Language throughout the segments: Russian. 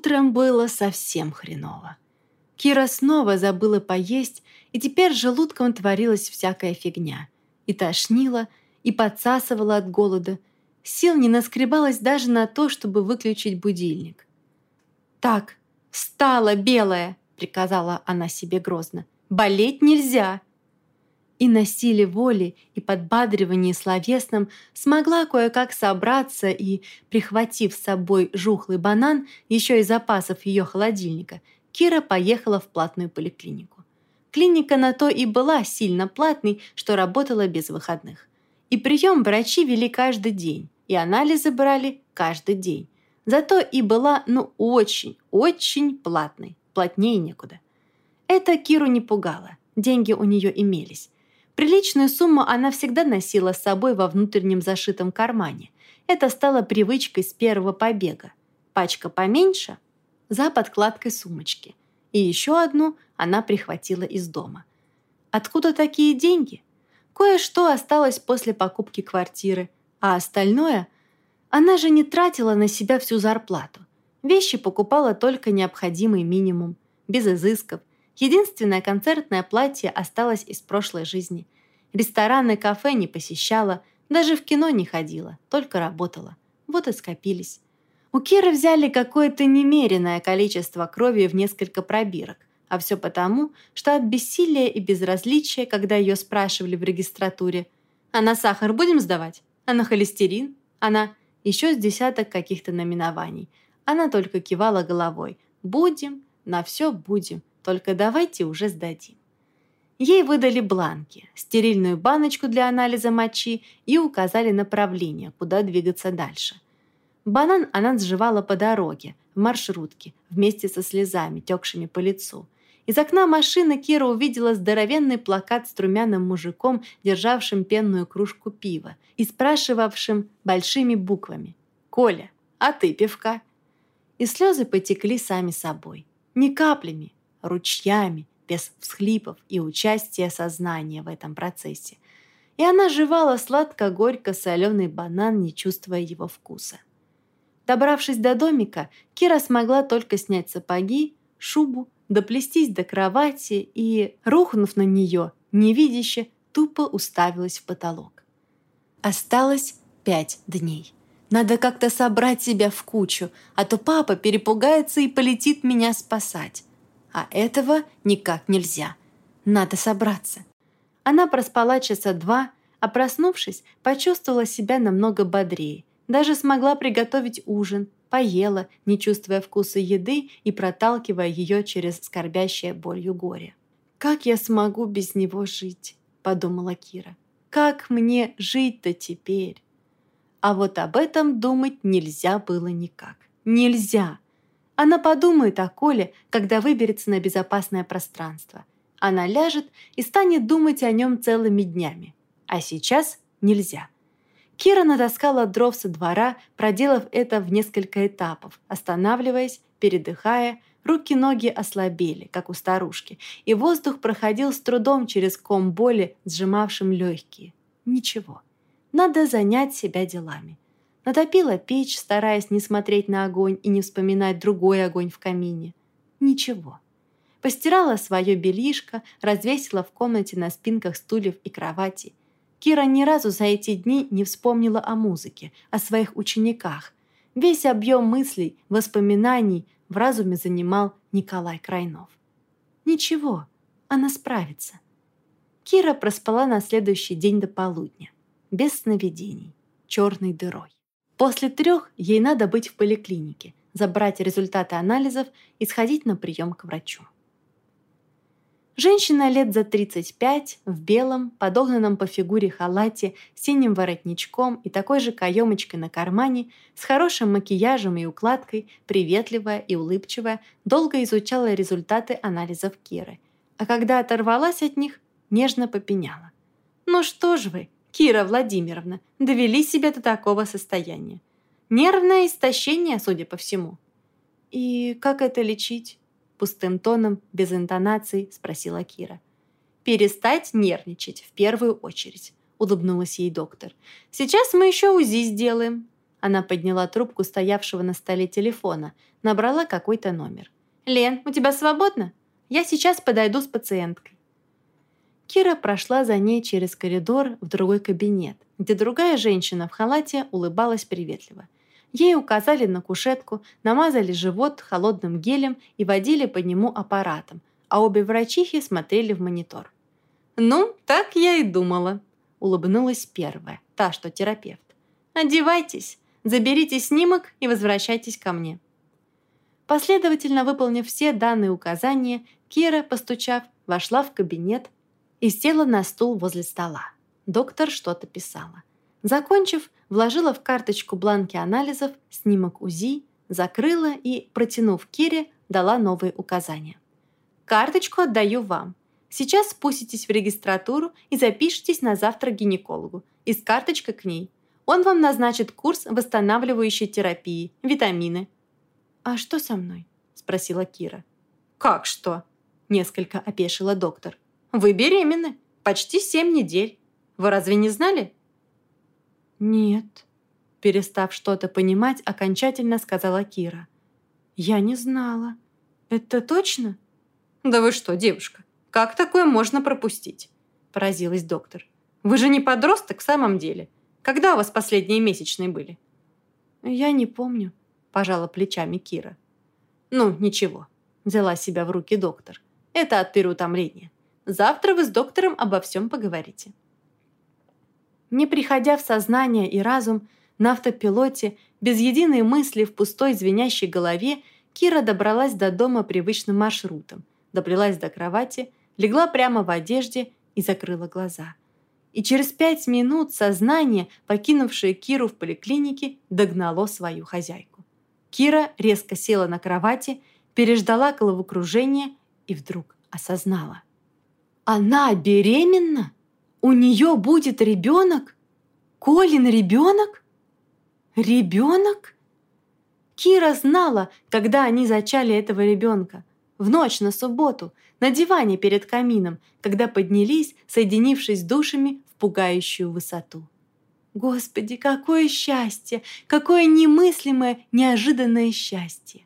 Утром было совсем хреново. Кира снова забыла поесть, и теперь желудком творилась всякая фигня. И тошнила, и подсасывала от голода. Сил не наскребалась даже на то, чтобы выключить будильник. «Так, встала, белая!» — приказала она себе грозно. «Болеть нельзя!» И на силе воли и подбадривании словесном смогла кое-как собраться и, прихватив с собой жухлый банан, еще и запасов ее холодильника, Кира поехала в платную поликлинику. Клиника на то и была сильно платной, что работала без выходных. И прием врачи вели каждый день, и анализы брали каждый день. Зато и была, ну, очень, очень платной. Платнее некуда. Это Киру не пугало. Деньги у нее имелись. Приличную сумму она всегда носила с собой во внутреннем зашитом кармане. Это стало привычкой с первого побега. Пачка поменьше – за подкладкой сумочки. И еще одну она прихватила из дома. Откуда такие деньги? Кое-что осталось после покупки квартиры, а остальное она же не тратила на себя всю зарплату. Вещи покупала только необходимый минимум, без изысков. Единственное концертное платье осталось из прошлой жизни. Рестораны, кафе не посещала, даже в кино не ходила, только работала. Вот и скопились. У Киры взяли какое-то немеренное количество крови в несколько пробирок, а все потому, что от бессилия и безразличия, когда ее спрашивали в регистратуре, «А на сахар будем сдавать? А на холестерин? Она еще с десяток каких-то номинований. Она только кивала головой. «Будем, на все будем, только давайте уже сдадим». Ей выдали бланки, стерильную баночку для анализа мочи и указали направление, куда двигаться дальше – Банан она сживала по дороге, в маршрутке, вместе со слезами, текшими по лицу. Из окна машины Кира увидела здоровенный плакат с трумяным мужиком, державшим пенную кружку пива и спрашивавшим большими буквами «Коля, а ты пивка?» И слезы потекли сами собой. Не каплями, ручьями, без всхлипов и участия сознания в этом процессе. И она жевала сладко-горько-соленый банан, не чувствуя его вкуса. Добравшись до домика, Кира смогла только снять сапоги, шубу, доплестись до кровати и, рухнув на нее, невидяще, тупо уставилась в потолок. Осталось пять дней. Надо как-то собрать себя в кучу, а то папа перепугается и полетит меня спасать. А этого никак нельзя. Надо собраться. Она проспала часа два, а проснувшись, почувствовала себя намного бодрее даже смогла приготовить ужин, поела, не чувствуя вкуса еды и проталкивая ее через скорбящее болью горе. «Как я смогу без него жить?» – подумала Кира. «Как мне жить-то теперь?» А вот об этом думать нельзя было никак. Нельзя! Она подумает о Коле, когда выберется на безопасное пространство. Она ляжет и станет думать о нем целыми днями. А сейчас нельзя. Кира натаскала дров со двора, проделав это в несколько этапов, останавливаясь, передыхая, руки-ноги ослабели, как у старушки, и воздух проходил с трудом через ком боли, сжимавшим легкие. Ничего, надо занять себя делами. Натопила печь, стараясь не смотреть на огонь и не вспоминать другой огонь в камине. Ничего. Постирала свое бельишко, развесила в комнате на спинках стульев и кровати Кира ни разу за эти дни не вспомнила о музыке, о своих учениках. Весь объем мыслей, воспоминаний в разуме занимал Николай Крайнов. Ничего, она справится. Кира проспала на следующий день до полудня, без сновидений, черной дырой. После трех ей надо быть в поликлинике, забрать результаты анализов и сходить на прием к врачу. Женщина лет за 35, в белом, подогнанном по фигуре халате, синим воротничком и такой же каемочкой на кармане, с хорошим макияжем и укладкой, приветливая и улыбчивая, долго изучала результаты анализов Киры. А когда оторвалась от них, нежно попеняла. «Ну что ж вы, Кира Владимировна, довели себя до такого состояния. Нервное истощение, судя по всему». «И как это лечить?» Пустым тоном, без интонаций, спросила Кира. «Перестать нервничать в первую очередь», — улыбнулась ей доктор. «Сейчас мы еще УЗИ сделаем. Она подняла трубку стоявшего на столе телефона, набрала какой-то номер. «Лен, у тебя свободно? Я сейчас подойду с пациенткой». Кира прошла за ней через коридор в другой кабинет, где другая женщина в халате улыбалась приветливо. Ей указали на кушетку, намазали живот холодным гелем и водили по нему аппаратом, а обе врачихи смотрели в монитор. «Ну, так я и думала», — улыбнулась первая, та, что терапевт. «Одевайтесь, заберите снимок и возвращайтесь ко мне». Последовательно выполнив все данные указания, Кира, постучав, вошла в кабинет и села на стул возле стола. Доктор что-то писала. Закончив, вложила в карточку бланки анализов, снимок УЗИ, закрыла и, протянув Кире, дала новые указания. «Карточку отдаю вам. Сейчас спуститесь в регистратуру и запишитесь на завтра к гинекологу. И с карточкой к ней. Он вам назначит курс восстанавливающей терапии, витамины». «А что со мной?» – спросила Кира. «Как что?» – несколько опешила доктор. «Вы беременны. Почти семь недель. Вы разве не знали?» «Нет», – перестав что-то понимать, окончательно сказала Кира. «Я не знала. Это точно?» «Да вы что, девушка, как такое можно пропустить?» – поразилась доктор. «Вы же не подросток в самом деле. Когда у вас последние месячные были?» «Я не помню», – пожала плечами Кира. «Ну, ничего», – взяла себя в руки доктор. «Это от переутомления. Завтра вы с доктором обо всем поговорите». Не приходя в сознание и разум, на автопилоте, без единой мысли в пустой звенящей голове, Кира добралась до дома привычным маршрутом, добралась до кровати, легла прямо в одежде и закрыла глаза. И через пять минут сознание, покинувшее Киру в поликлинике, догнало свою хозяйку. Кира резко села на кровати, переждала головокружение и вдруг осознала. «Она беременна? У нее будет ребенок? Колин ребенок? Ребенок?» Кира знала, когда они зачали этого ребенка в ночь на субботу, на диване перед камином, когда поднялись, соединившись душами в пугающую высоту. Господи, какое счастье! Какое немыслимое, неожиданное счастье!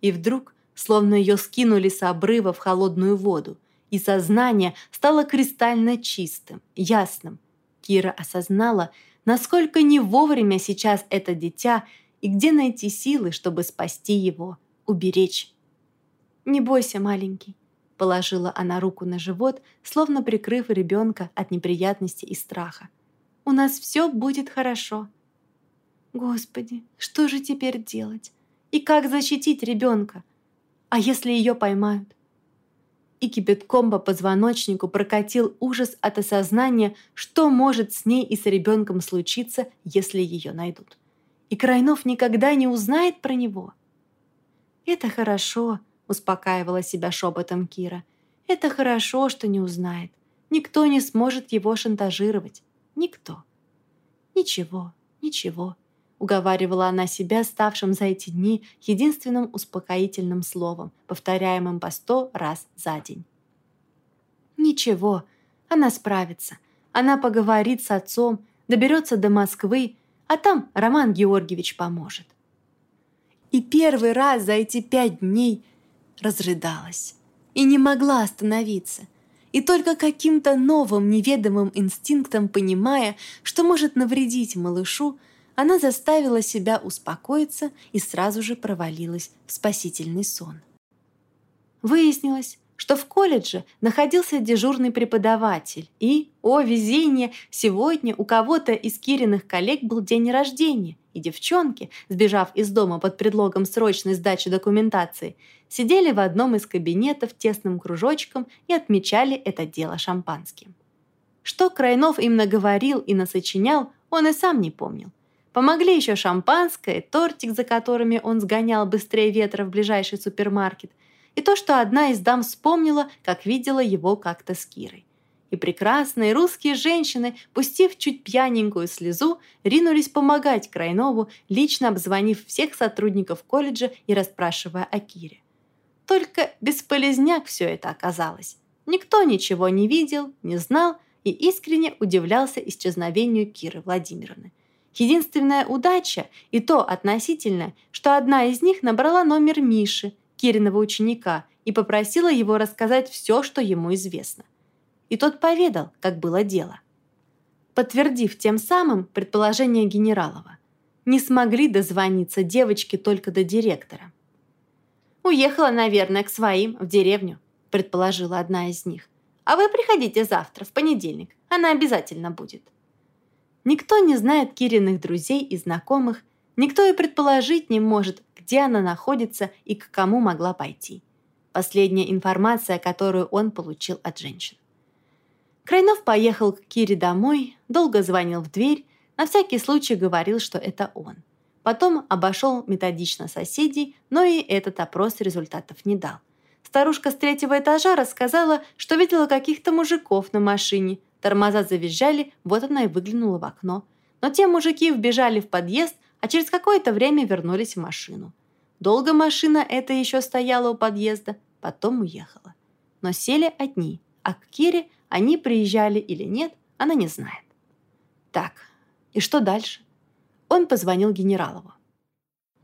И вдруг, словно ее скинули с обрыва в холодную воду, и сознание стало кристально чистым, ясным. Кира осознала, насколько не вовремя сейчас это дитя и где найти силы, чтобы спасти его, уберечь. «Не бойся, маленький», — положила она руку на живот, словно прикрыв ребенка от неприятности и страха. «У нас все будет хорошо». «Господи, что же теперь делать? И как защитить ребенка? А если ее поймают?» И кипятком по позвоночнику прокатил ужас от осознания, что может с ней и с ребенком случиться, если ее найдут. И Крайнов никогда не узнает про него. «Это хорошо», успокаивала себя шепотом Кира. Это хорошо, что не узнает. Никто не сможет его шантажировать. Никто. Ничего, ничего, уговаривала она себя, ставшим за эти дни единственным успокоительным словом, повторяемым по сто раз за день. Ничего, она справится. Она поговорит с отцом, доберется до Москвы, а там Роман Георгиевич поможет. И первый раз за эти пять дней разрыдалась и не могла остановиться. И только каким-то новым неведомым инстинктом понимая, что может навредить малышу, она заставила себя успокоиться и сразу же провалилась в спасительный сон. Выяснилось, что в колледже находился дежурный преподаватель, и, о везение, сегодня у кого-то из Кириных коллег был день рождения, и девчонки, сбежав из дома под предлогом срочной сдачи документации, сидели в одном из кабинетов тесным кружочком и отмечали это дело шампанским. Что Крайнов им наговорил и насочинял, он и сам не помнил. Помогли еще шампанское, тортик, за которыми он сгонял быстрее ветра в ближайший супермаркет, и то, что одна из дам вспомнила, как видела его как-то с Кирой. И прекрасные русские женщины, пустив чуть пьяненькую слезу, ринулись помогать Крайнову, лично обзвонив всех сотрудников колледжа и расспрашивая о Кире. Только бесполезняк все это оказалось. Никто ничего не видел, не знал и искренне удивлялся исчезновению Киры Владимировны. Единственная удача, и то относительно, что одна из них набрала номер Миши, Кириного ученика, и попросила его рассказать все, что ему известно. И тот поведал, как было дело. Подтвердив тем самым предположение Генералова. Не смогли дозвониться девочки только до директора. «Уехала, наверное, к своим, в деревню», предположила одна из них. «А вы приходите завтра, в понедельник. Она обязательно будет». Никто не знает Кириных друзей и знакомых, никто и предположить не может, где она находится и к кому могла пойти. Последняя информация, которую он получил от женщин. Крайнов поехал к Кире домой, долго звонил в дверь, на всякий случай говорил, что это он. Потом обошел методично соседей, но и этот опрос результатов не дал. Старушка с третьего этажа рассказала, что видела каких-то мужиков на машине – Тормоза завизжали, вот она и выглянула в окно. Но те мужики вбежали в подъезд, а через какое-то время вернулись в машину. Долго машина эта еще стояла у подъезда, потом уехала. Но сели одни, а к Кире они приезжали или нет, она не знает. Так, и что дальше? Он позвонил генералову.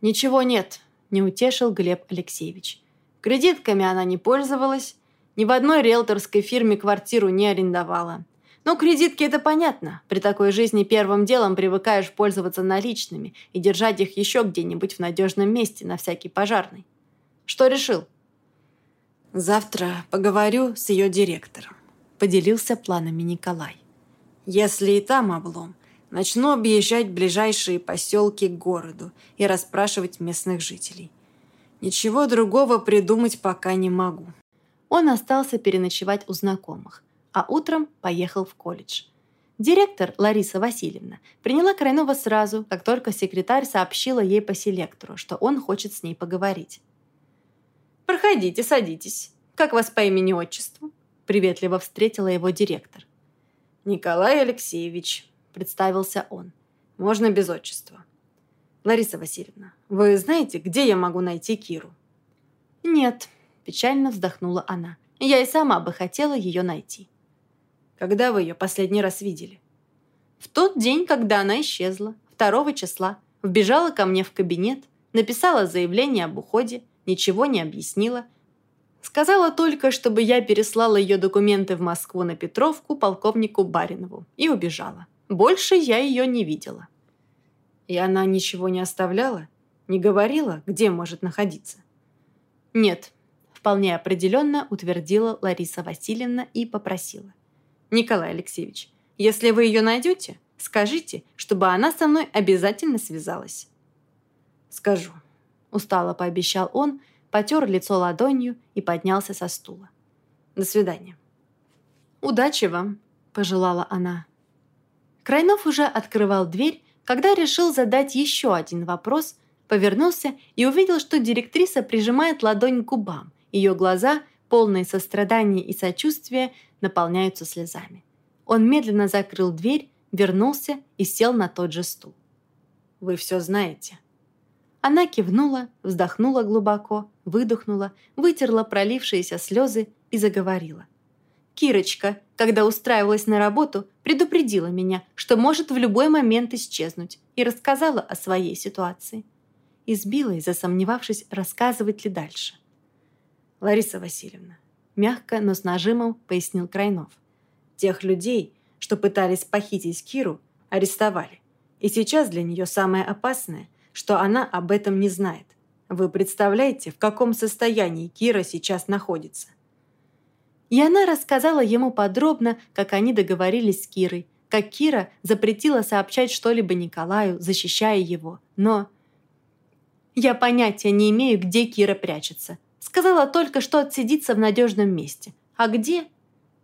«Ничего нет», – не утешил Глеб Алексеевич. Кредитками она не пользовалась, ни в одной риэлторской фирме квартиру не арендовала. Ну, кредитки – это понятно. При такой жизни первым делом привыкаешь пользоваться наличными и держать их еще где-нибудь в надежном месте на всякий пожарный. Что решил? Завтра поговорю с ее директором. Поделился планами Николай. Если и там облом, начну объезжать ближайшие поселки к городу и расспрашивать местных жителей. Ничего другого придумать пока не могу. Он остался переночевать у знакомых а утром поехал в колледж. Директор Лариса Васильевна приняла Крайнова сразу, как только секретарь сообщила ей по селектору, что он хочет с ней поговорить. «Проходите, садитесь. Как вас по имени-отчеству?» Приветливо встретила его директор. «Николай Алексеевич», — представился он. «Можно без отчества». «Лариса Васильевна, вы знаете, где я могу найти Киру?» «Нет», — печально вздохнула она. «Я и сама бы хотела ее найти». Когда вы ее последний раз видели? В тот день, когда она исчезла, 2 числа, вбежала ко мне в кабинет, написала заявление об уходе, ничего не объяснила. Сказала только, чтобы я переслала ее документы в Москву на Петровку полковнику Баринову и убежала. Больше я ее не видела. И она ничего не оставляла? Не говорила, где может находиться? Нет, вполне определенно утвердила Лариса Васильевна и попросила. Николай Алексеевич, если вы ее найдете, скажите, чтобы она со мной обязательно связалась». «Скажу», – устало пообещал он, потер лицо ладонью и поднялся со стула. «До свидания». «Удачи вам», – пожелала она. Крайнов уже открывал дверь, когда решил задать еще один вопрос, повернулся и увидел, что директриса прижимает ладонь к губам. Ее глаза, полные сострадания и сочувствия, наполняются слезами. Он медленно закрыл дверь, вернулся и сел на тот же стул. «Вы все знаете». Она кивнула, вздохнула глубоко, выдохнула, вытерла пролившиеся слезы и заговорила. «Кирочка, когда устраивалась на работу, предупредила меня, что может в любой момент исчезнуть, и рассказала о своей ситуации. Избила и засомневавшись, рассказывать ли дальше. «Лариса Васильевна, мягко, но с нажимом пояснил Крайнов. Тех людей, что пытались похитить Киру, арестовали. И сейчас для нее самое опасное, что она об этом не знает. Вы представляете, в каком состоянии Кира сейчас находится? И она рассказала ему подробно, как они договорились с Кирой, как Кира запретила сообщать что-либо Николаю, защищая его. Но я понятия не имею, где Кира прячется. Сказала только, что отсидится в надежном месте. А где?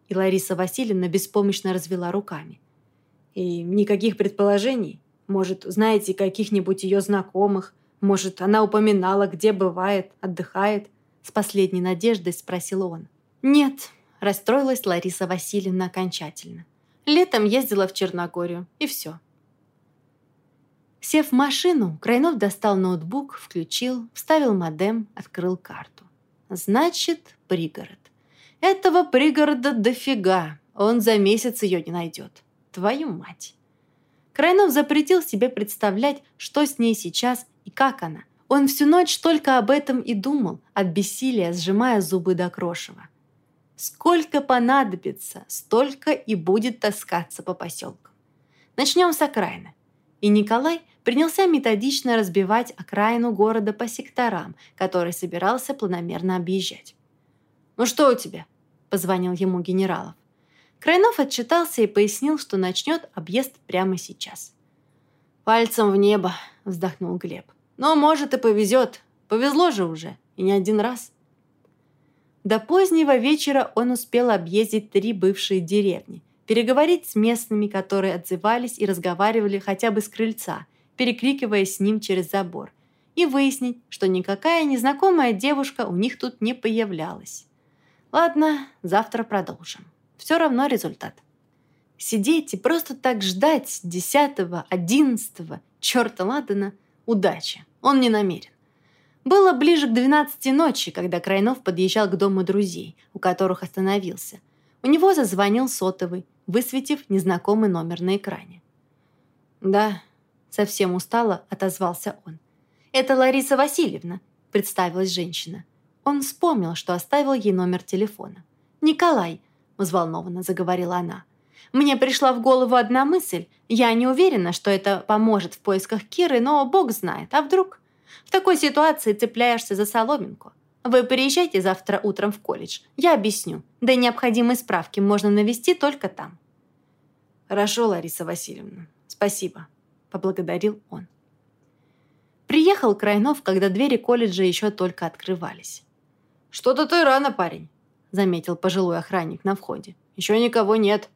И Лариса Васильевна беспомощно развела руками. И никаких предположений? Может, знаете каких-нибудь ее знакомых? Может, она упоминала, где бывает, отдыхает? С последней надеждой спросил он. Нет, расстроилась Лариса Васильевна окончательно. Летом ездила в Черногорию, и все. Сев в машину, Крайнов достал ноутбук, включил, вставил модем, открыл карту. Значит, пригород. Этого пригорода дофига. Он за месяц ее не найдет. Твою мать. Крайнов запретил себе представлять, что с ней сейчас и как она. Он всю ночь только об этом и думал, от бессилия сжимая зубы до крошева. Сколько понадобится, столько и будет таскаться по поселкам. Начнем с окраины. И Николай принялся методично разбивать окраину города по секторам, который собирался планомерно объезжать. «Ну что у тебя?» – позвонил ему генералов. Крайнов отчитался и пояснил, что начнет объезд прямо сейчас. «Пальцем в небо», – вздохнул Глеб. «Но, может, и повезет. Повезло же уже, и не один раз». До позднего вечера он успел объездить три бывшие деревни, переговорить с местными, которые отзывались и разговаривали хотя бы с крыльца, перекрикиваясь с ним через забор, и выяснить, что никакая незнакомая девушка у них тут не появлялась. Ладно, завтра продолжим. Все равно результат. Сидеть и просто так ждать десятого, одиннадцатого, черта ладана, удачи. Он не намерен. Было ближе к двенадцати ночи, когда Крайнов подъезжал к дому друзей, у которых остановился. У него зазвонил сотовый, высветив незнакомый номер на экране. «Да», — совсем устало отозвался он. «Это Лариса Васильевна», — представилась женщина. Он вспомнил, что оставил ей номер телефона. «Николай», — взволнованно заговорила она, — «мне пришла в голову одна мысль. Я не уверена, что это поможет в поисках Киры, но бог знает, а вдруг?» В такой ситуации цепляешься за соломинку. Вы приезжайте завтра утром в колледж. Я объясню. Да и необходимые справки можно навести только там. Хорошо, Лариса Васильевна. Спасибо. Поблагодарил он. Приехал Крайнов, когда двери колледжа еще только открывались. «Что-то ты рано, парень», — заметил пожилой охранник на входе. «Еще никого нет».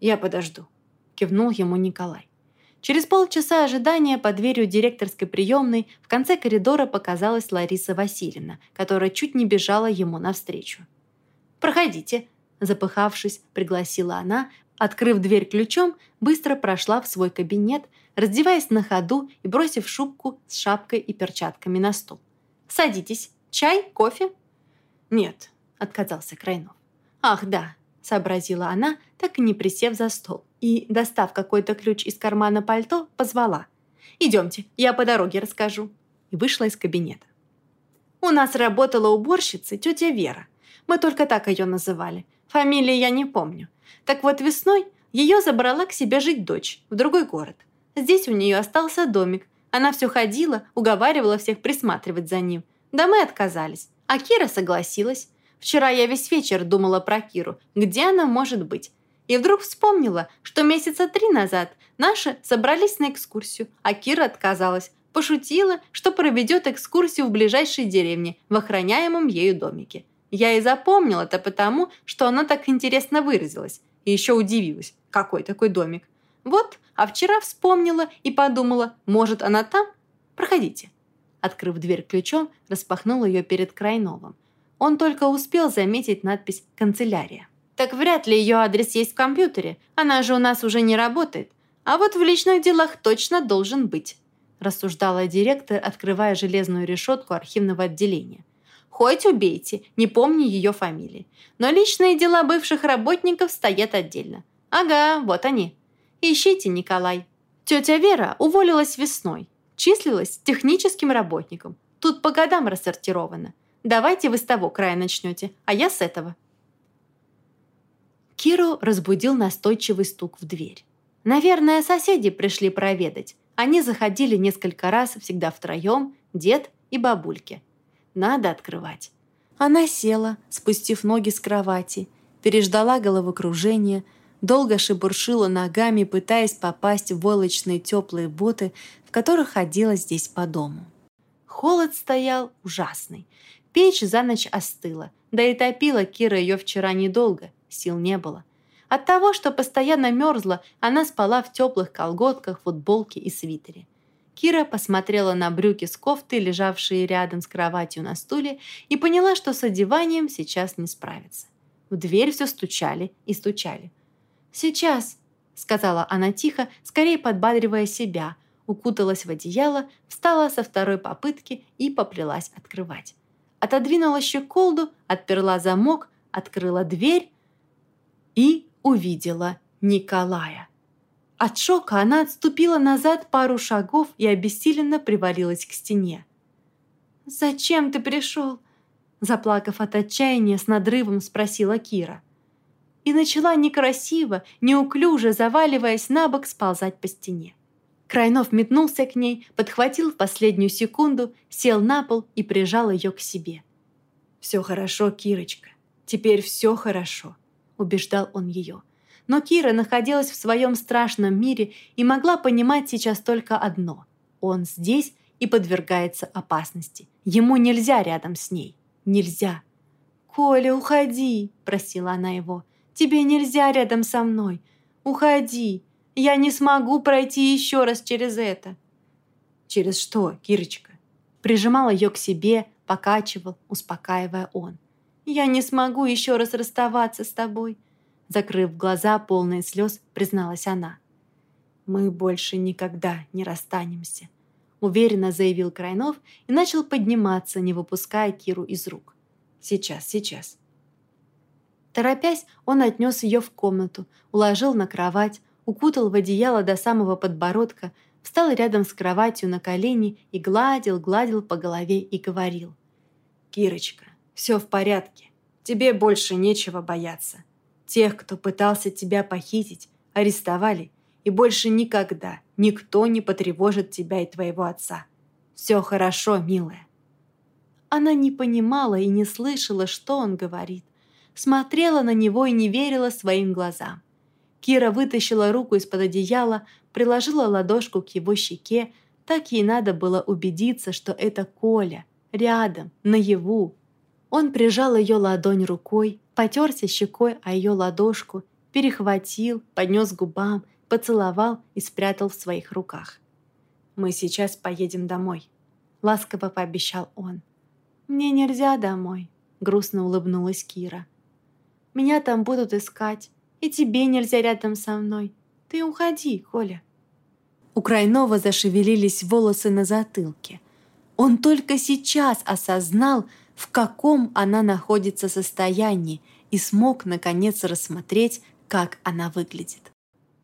«Я подожду», — кивнул ему Николай. Через полчаса ожидания под дверью директорской приемной в конце коридора показалась Лариса Васильевна, которая чуть не бежала ему навстречу. «Проходите», – запыхавшись, пригласила она, открыв дверь ключом, быстро прошла в свой кабинет, раздеваясь на ходу и бросив шубку с шапкой и перчатками на стол. «Садитесь. Чай? Кофе?» «Нет», – отказался Крайнов. «Ах, да», – сообразила она, так и не присев за стол и, достав какой-то ключ из кармана пальто, позвала. «Идемте, я по дороге расскажу». И вышла из кабинета. У нас работала уборщица тетя Вера. Мы только так ее называли. Фамилии я не помню. Так вот весной ее забрала к себе жить дочь в другой город. Здесь у нее остался домик. Она все ходила, уговаривала всех присматривать за ним. Да мы отказались. А Кира согласилась. Вчера я весь вечер думала про Киру. Где она может быть? И вдруг вспомнила, что месяца три назад наши собрались на экскурсию, а Кира отказалась. Пошутила, что проведет экскурсию в ближайшей деревне, в охраняемом ею домике. Я и запомнила это потому, что она так интересно выразилась. И еще удивилась, какой такой домик. Вот, а вчера вспомнила и подумала, может, она там? Проходите. Открыв дверь ключом, распахнула ее перед Крайновым. Он только успел заметить надпись «Канцелярия». Так вряд ли ее адрес есть в компьютере. Она же у нас уже не работает. А вот в личных делах точно должен быть», – рассуждала директор, открывая железную решетку архивного отделения. «Хоть убейте, не помню ее фамилии. Но личные дела бывших работников стоят отдельно. Ага, вот они. Ищите, Николай». Тетя Вера уволилась весной. Числилась техническим работником. Тут по годам рассортировано. Давайте вы с того края начнете, а я с этого. Киру разбудил настойчивый стук в дверь. Наверное, соседи пришли проведать. Они заходили несколько раз, всегда втроем, дед и бабульки. Надо открывать. Она села, спустив ноги с кровати, переждала головокружение, долго шебуршила ногами, пытаясь попасть в войлочные теплые боты, в которых ходила здесь по дому. Холод стоял ужасный. Печь за ночь остыла, да и топила Кира ее вчера недолго, сил не было. От того, что постоянно мерзла, она спала в теплых колготках, футболке и свитере. Кира посмотрела на брюки с кофтой, лежавшие рядом с кроватью на стуле, и поняла, что с одеванием сейчас не справится. В дверь все стучали и стучали. «Сейчас», — сказала она тихо, скорее подбадривая себя, укуталась в одеяло, встала со второй попытки и поплелась открывать. Отодвинула щеколду, отперла замок, открыла дверь и увидела Николая. От шока она отступила назад пару шагов и обессиленно привалилась к стене. «Зачем ты пришел?» Заплакав от отчаяния, с надрывом спросила Кира. И начала некрасиво, неуклюже, заваливаясь на бок, сползать по стене. Крайнов метнулся к ней, подхватил в последнюю секунду, сел на пол и прижал ее к себе. «Все хорошо, Кирочка. Теперь все хорошо», — убеждал он ее. Но Кира находилась в своем страшном мире и могла понимать сейчас только одно. Он здесь и подвергается опасности. Ему нельзя рядом с ней. Нельзя. «Коля, уходи!» – просила она его. «Тебе нельзя рядом со мной. Уходи. Я не смогу пройти еще раз через это». «Через что, Кирочка?» Прижимал ее к себе, покачивал, успокаивая он. «Я не смогу еще раз расставаться с тобой», закрыв глаза, полные слез, призналась она. «Мы больше никогда не расстанемся», уверенно заявил Крайнов и начал подниматься, не выпуская Киру из рук. «Сейчас, сейчас». Торопясь, он отнес ее в комнату, уложил на кровать, укутал в одеяло до самого подбородка, встал рядом с кроватью на колени и гладил, гладил по голове и говорил. «Кирочка, все в порядке. Тебе больше нечего бояться. Тех, кто пытался тебя похитить, арестовали, и больше никогда никто не потревожит тебя и твоего отца. Все хорошо, милая». Она не понимала и не слышала, что он говорит. Смотрела на него и не верила своим глазам. Кира вытащила руку из-под одеяла, приложила ладошку к его щеке, так ей надо было убедиться, что это Коля, рядом, наяву. Он прижал ее ладонь рукой, потерся щекой о ее ладошку, перехватил, поднес губам, поцеловал и спрятал в своих руках. «Мы сейчас поедем домой», — ласково пообещал он. «Мне нельзя домой», — грустно улыбнулась Кира. «Меня там будут искать, и тебе нельзя рядом со мной. Ты уходи, Коля». У Крайнова зашевелились волосы на затылке. Он только сейчас осознал, в каком она находится состоянии, и смог, наконец, рассмотреть, как она выглядит.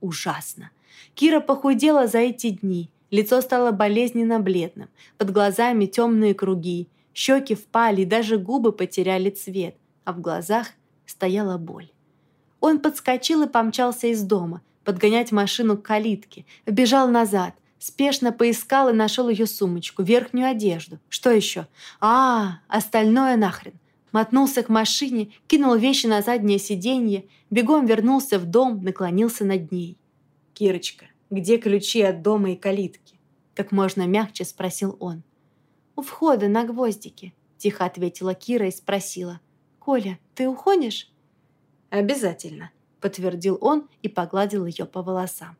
Ужасно. Кира похудела за эти дни. Лицо стало болезненно бледным, под глазами темные круги, щеки впали, даже губы потеряли цвет, а в глазах стояла боль. Он подскочил и помчался из дома, подгонять машину к калитке, вбежал назад, спешно поискал и нашел ее сумочку, верхнюю одежду. Что еще? А, остальное нахрен. Мотнулся к машине, кинул вещи на заднее сиденье, бегом вернулся в дом, наклонился над ней. «Кирочка, где ключи от дома и калитки?» Как можно мягче спросил он. «У входа на гвоздике», – тихо ответила Кира и спросила. «Коля, ты уходишь?» «Обязательно», – подтвердил он и погладил ее по волосам.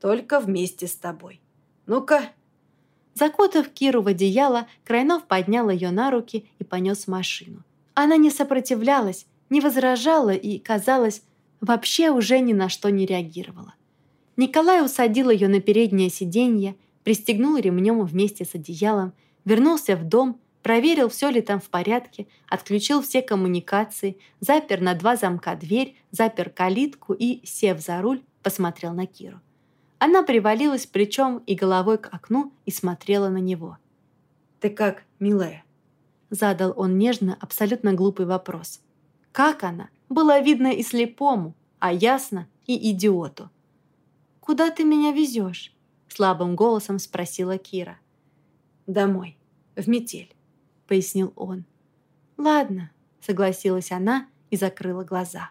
«Только вместе с тобой. Ну-ка». Закутав Киру в одеяло, Крайнов поднял ее на руки и понес машину. Она не сопротивлялась, не возражала и, казалось, вообще уже ни на что не реагировала. Николай усадил ее на переднее сиденье, пристегнул ремнем вместе с одеялом, вернулся в дом, проверил, все ли там в порядке, отключил все коммуникации, запер на два замка дверь, запер калитку и, сев за руль, посмотрел на Киру. Она привалилась плечом и головой к окну и смотрела на него. «Ты как, милая?» Задал он нежно абсолютно глупый вопрос. Как она? Было видно и слепому, а ясно и идиоту. «Куда ты меня везешь?» Слабым голосом спросила Кира. «Домой, в метель», — пояснил он. «Ладно», — согласилась она и закрыла глаза.